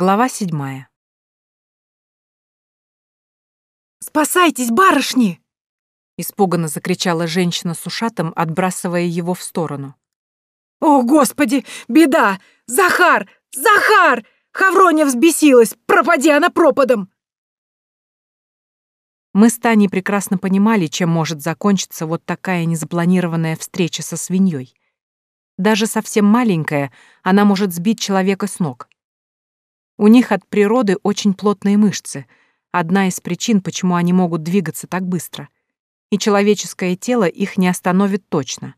Глава седьмая. «Спасайтесь, барышни!» — испуганно закричала женщина с ушатом, отбрасывая его в сторону. «О, Господи! Беда! Захар! Захар! Хавроня взбесилась! Пропади она пропадом!» Мы с Таней прекрасно понимали, чем может закончиться вот такая незапланированная встреча со свиньей. Даже совсем маленькая, она может сбить человека с ног. У них от природы очень плотные мышцы, одна из причин, почему они могут двигаться так быстро. И человеческое тело их не остановит точно.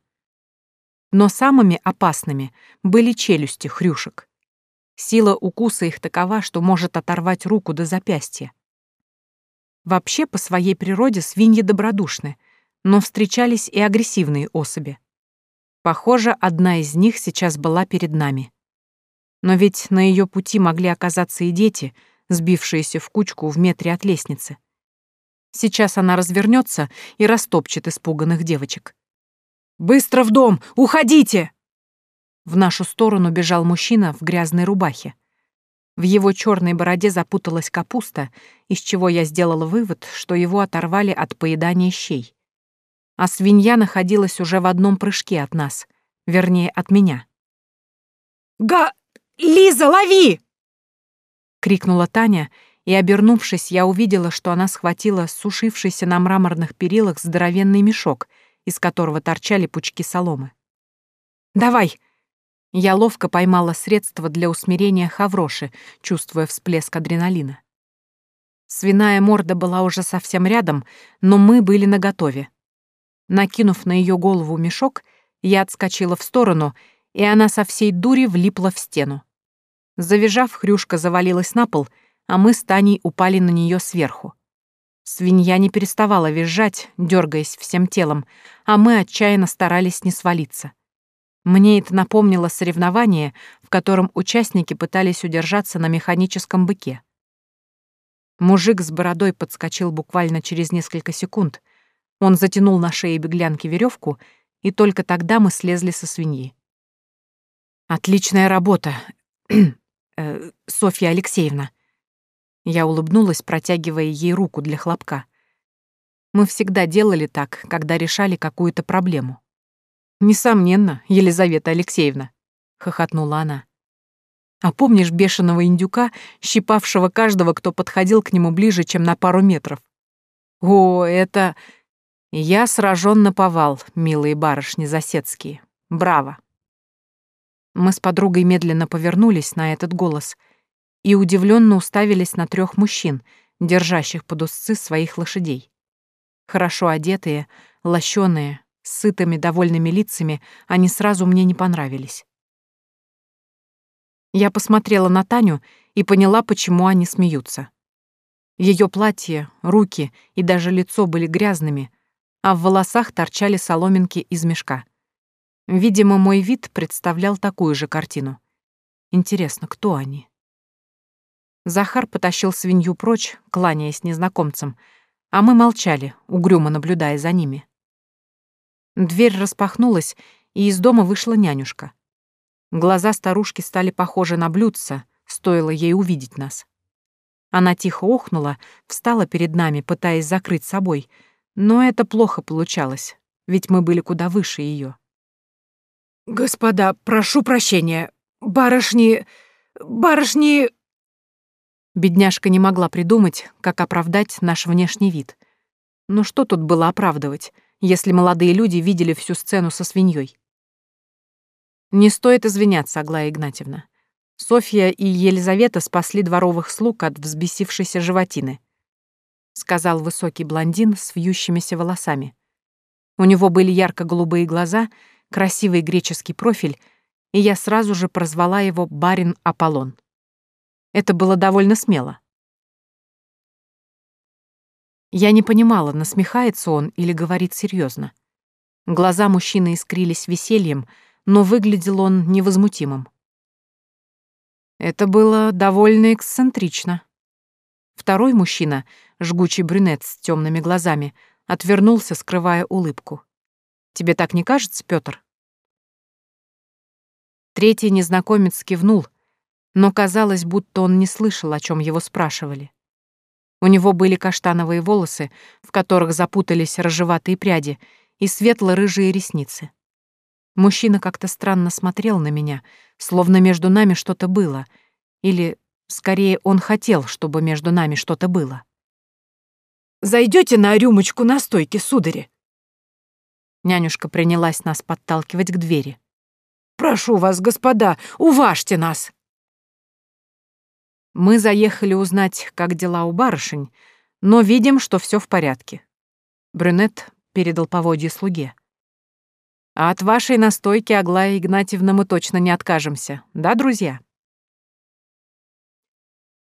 Но самыми опасными были челюсти хрюшек. Сила укуса их такова, что может оторвать руку до запястья. Вообще, по своей природе свиньи добродушны, но встречались и агрессивные особи. Похоже, одна из них сейчас была перед нами. Но ведь на ее пути могли оказаться и дети, сбившиеся в кучку в метре от лестницы. Сейчас она развернется и растопчет испуганных девочек. «Быстро в дом! Уходите!» В нашу сторону бежал мужчина в грязной рубахе. В его черной бороде запуталась капуста, из чего я сделала вывод, что его оторвали от поедания щей. А свинья находилась уже в одном прыжке от нас, вернее, от меня. «Га... Лиза, лови!» — крикнула Таня, и, обернувшись, я увидела, что она схватила сушившийся на мраморных перилах здоровенный мешок, из которого торчали пучки соломы. «Давай!» Я ловко поймала средство для усмирения Хавроши, чувствуя всплеск адреналина. Свиная морда была уже совсем рядом, но мы были наготове. Накинув на ее голову мешок, я отскочила в сторону, и она со всей дури влипла в стену. Завизжав, хрюшка завалилась на пол, а мы с Таней упали на нее сверху. Свинья не переставала визжать, дергаясь всем телом, а мы отчаянно старались не свалиться. Мне это напомнило соревнование, в котором участники пытались удержаться на механическом быке. Мужик с бородой подскочил буквально через несколько секунд. Он затянул на шее беглянки веревку, и только тогда мы слезли со свиньи. «Отличная работа. э, Софья Алексеевна». Я улыбнулась, протягивая ей руку для хлопка. Мы всегда делали так, когда решали какую-то проблему. «Несомненно, Елизавета Алексеевна», — хохотнула она. «А помнишь бешеного индюка, щипавшего каждого, кто подходил к нему ближе, чем на пару метров? О, это... Я сражен на повал, милые барышни засецкие. Браво!» Мы с подругой медленно повернулись на этот голос и удивленно уставились на трех мужчин, держащих под узцы своих лошадей. Хорошо одетые, лощеные, с сытыми, довольными лицами, они сразу мне не понравились. Я посмотрела на Таню и поняла, почему они смеются. Ее платье, руки и даже лицо были грязными, а в волосах торчали соломинки из мешка. Видимо, мой вид представлял такую же картину. Интересно, кто они? Захар потащил свинью прочь, кланяясь незнакомцам, а мы молчали, угрюмо наблюдая за ними. Дверь распахнулась, и из дома вышла нянюшка. Глаза старушки стали похожи на блюдца, стоило ей увидеть нас. Она тихо охнула, встала перед нами, пытаясь закрыть собой, но это плохо получалось, ведь мы были куда выше ее. «Господа, прошу прощения. Барышни... барышни...» Бедняжка не могла придумать, как оправдать наш внешний вид. Но что тут было оправдывать, если молодые люди видели всю сцену со свиньей? Не стоит извиняться, Аглая Игнатьевна. Софья и Елизавета спасли дворовых слуг от взбесившейся животины, сказал высокий блондин с вьющимися волосами. У него были ярко-голубые глаза — красивый греческий профиль, и я сразу же прозвала его барин Аполлон. Это было довольно смело. Я не понимала, насмехается он или говорит серьезно. Глаза мужчины искрились весельем, но выглядел он невозмутимым. Это было довольно эксцентрично. Второй мужчина, жгучий брюнет с темными глазами, отвернулся, скрывая улыбку. Тебе так не кажется, Пётр? Третий незнакомец кивнул, но казалось, будто он не слышал, о чем его спрашивали. У него были каштановые волосы, в которых запутались рыжеватые пряди, и светло-рыжие ресницы. Мужчина как-то странно смотрел на меня, словно между нами что-то было, или, скорее, он хотел, чтобы между нами что-то было. Зайдете на рюмочку настойки, судари?» Нянюшка принялась нас подталкивать к двери. «Прошу вас, господа, уважьте нас!» Мы заехали узнать, как дела у барышень, но видим, что все в порядке. Брюнет передал поводье слуге. А от вашей настойки, Аглая Игнатьевна, мы точно не откажемся, да, друзья?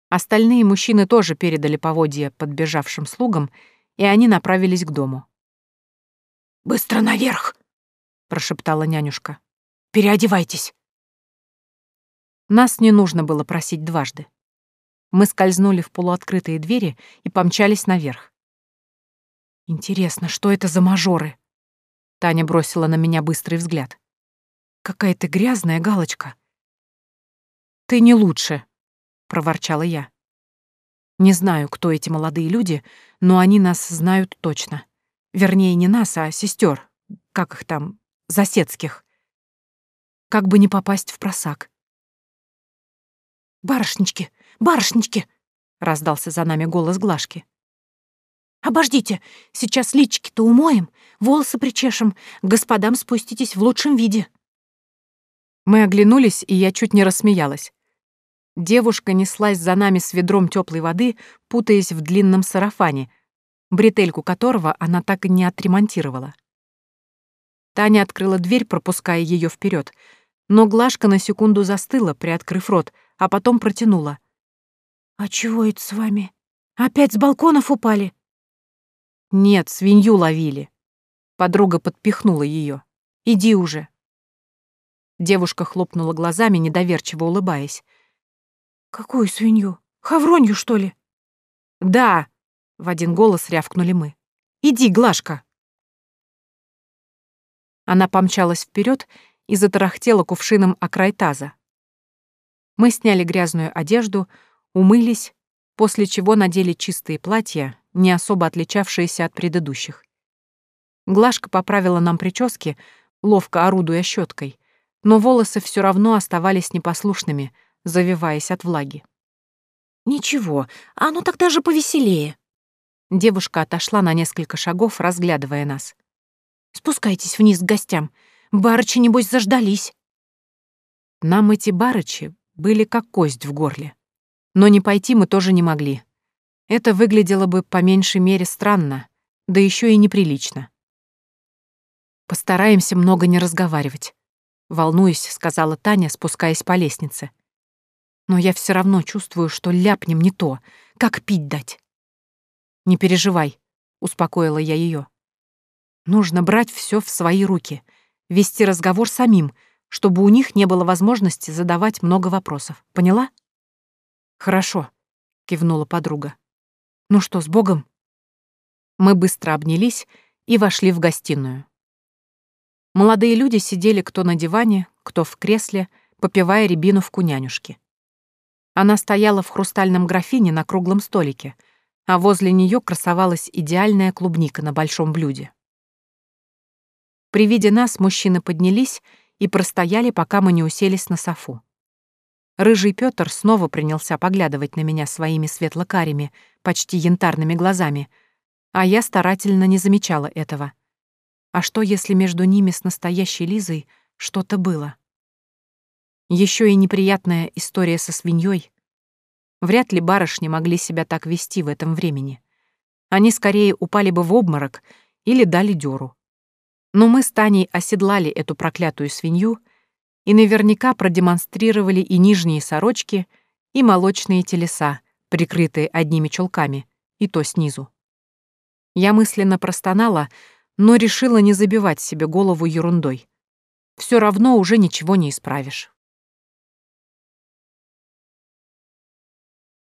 Остальные мужчины тоже передали поводья подбежавшим слугам, и они направились к дому. «Быстро наверх!» — прошептала нянюшка. «Переодевайтесь!» Нас не нужно было просить дважды. Мы скользнули в полуоткрытые двери и помчались наверх. «Интересно, что это за мажоры?» Таня бросила на меня быстрый взгляд. «Какая-то грязная галочка». «Ты не лучше», — проворчала я. Не знаю, кто эти молодые люди, но они нас знают точно. Вернее, не нас, а сестер. Как их там? Засецких. Как бы не попасть в просак. «Барышнички! Барышнички!» — раздался за нами голос Глашки. «Обождите, сейчас лички-то умоем, волосы причешем, господам спуститесь в лучшем виде». Мы оглянулись, и я чуть не рассмеялась. Девушка неслась за нами с ведром теплой воды, путаясь в длинном сарафане, бретельку которого она так и не отремонтировала. Таня открыла дверь, пропуская ее вперед, но Глашка на секунду застыла, приоткрыв рот, а потом протянула. «А чего это с вами? Опять с балконов упали?» «Нет, свинью ловили». Подруга подпихнула ее. «Иди уже». Девушка хлопнула глазами, недоверчиво улыбаясь. «Какую свинью? Хавронью, что ли?» «Да!» — в один голос рявкнули мы. «Иди, Глашка!» Она помчалась вперед и затарахтела кувшином о край таза. Мы сняли грязную одежду, умылись, после чего надели чистые платья, не особо отличавшиеся от предыдущих. Глашка поправила нам прически, ловко орудуя щеткой, но волосы все равно оставались непослушными — завиваясь от влаги. «Ничего, оно тогда же повеселее». Девушка отошла на несколько шагов, разглядывая нас. «Спускайтесь вниз к гостям. Барычи, небось, заждались». Нам эти барычи были как кость в горле. Но не пойти мы тоже не могли. Это выглядело бы по меньшей мере странно, да еще и неприлично. «Постараемся много не разговаривать», — волнуюсь, сказала Таня, спускаясь по лестнице но я все равно чувствую, что ляпнем не то, как пить дать. «Не переживай», — успокоила я ее. «Нужно брать все в свои руки, вести разговор самим, чтобы у них не было возможности задавать много вопросов. Поняла?» «Хорошо», — кивнула подруга. «Ну что, с Богом?» Мы быстро обнялись и вошли в гостиную. Молодые люди сидели кто на диване, кто в кресле, попивая рябину в кунянюшке. Она стояла в хрустальном графине на круглом столике, а возле нее красовалась идеальная клубника на большом блюде. При виде нас мужчины поднялись и простояли, пока мы не уселись на софу. Рыжий Пётр снова принялся поглядывать на меня своими светло-карими, почти янтарными глазами, а я старательно не замечала этого. А что, если между ними с настоящей Лизой что-то было? Еще и неприятная история со свиньей. Вряд ли барышни могли себя так вести в этом времени. Они скорее упали бы в обморок или дали дёру. Но мы с Таней оседлали эту проклятую свинью и наверняка продемонстрировали и нижние сорочки, и молочные телеса, прикрытые одними чулками, и то снизу. Я мысленно простонала, но решила не забивать себе голову ерундой. Все равно уже ничего не исправишь.